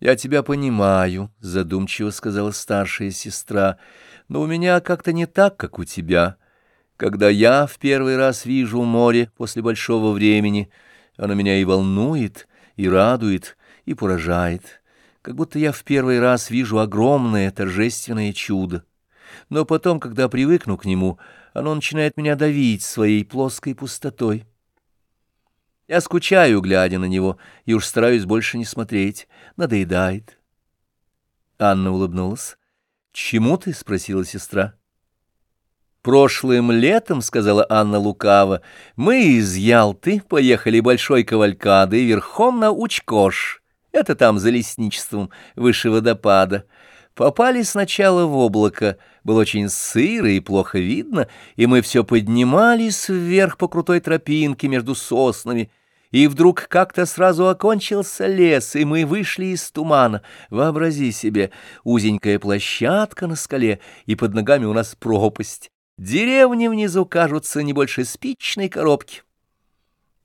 «Я тебя понимаю», — задумчиво сказала старшая сестра, — «но у меня как-то не так, как у тебя. Когда я в первый раз вижу море после большого времени, оно меня и волнует, и радует, и поражает, как будто я в первый раз вижу огромное торжественное чудо. Но потом, когда привыкну к нему, оно начинает меня давить своей плоской пустотой». Я скучаю, глядя на него, и уж стараюсь больше не смотреть. Надоедает. Анна улыбнулась. «Чему ты?» — спросила сестра. «Прошлым летом, — сказала Анна лукаво, — мы из Ялты поехали большой кавалькадой верхом на Учкош. Это там за лесничеством, выше водопада. Попали сначала в облако, было очень сыро и плохо видно, и мы все поднимались вверх по крутой тропинке между соснами — и вдруг как-то сразу окончился лес, и мы вышли из тумана. Вообрази себе, узенькая площадка на скале, и под ногами у нас пропасть. Деревни внизу кажутся не больше спичной коробки.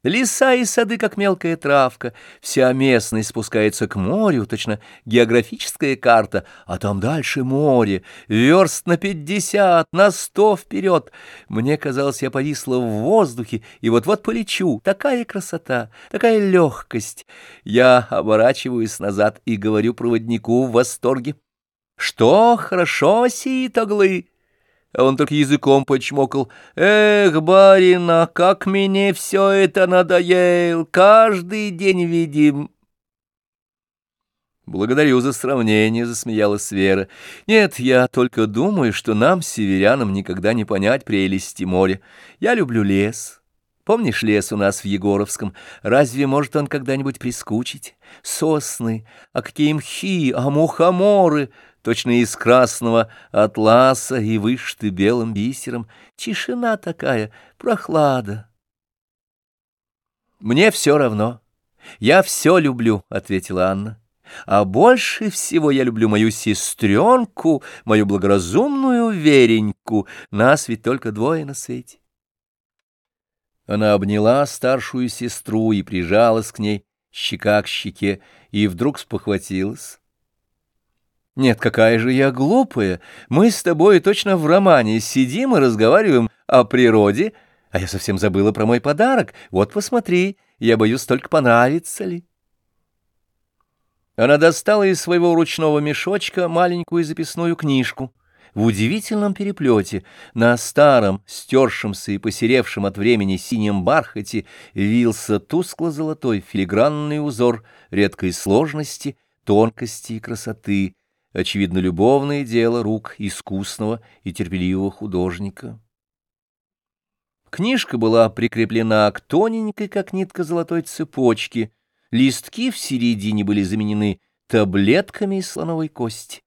Леса и сады, как мелкая травка, вся местность спускается к морю, точно географическая карта, а там дальше море, верст на пятьдесят, на сто вперед. Мне казалось, я повисла в воздухе, и вот-вот полечу. Такая красота, такая легкость. Я оборачиваюсь назад и говорю проводнику в восторге. «Что хорошо сеет оглы!» А он только языком почмокал. «Эх, барина, как мне все это надоел! Каждый день видим!» «Благодарю за сравнение», — засмеялась Вера. «Нет, я только думаю, что нам, северянам, никогда не понять прелести моря. Я люблю лес». Помнишь лес у нас в Егоровском? Разве может он когда-нибудь прискучить? Сосны, а какие мхи, а мухоморы, точно из красного атласа и вышты белым бисером. Тишина такая, прохлада. «Мне все равно. Я все люблю», — ответила Анна. «А больше всего я люблю мою сестренку, мою благоразумную Вереньку. Нас ведь только двое на свете». Она обняла старшую сестру и прижалась к ней, щека к щеке, и вдруг спохватилась. «Нет, какая же я глупая! Мы с тобой точно в романе сидим и разговариваем о природе, а я совсем забыла про мой подарок. Вот посмотри, я боюсь, только понравится ли». Она достала из своего ручного мешочка маленькую записную книжку — в удивительном переплете, на старом, стершемся и посеревшем от времени синем бархате вился тускло-золотой филигранный узор редкой сложности, тонкости и красоты, очевидно, любовное дело рук искусного и терпеливого художника. Книжка была прикреплена к тоненькой, как нитка золотой цепочке, листки в середине были заменены таблетками из слоновой кости.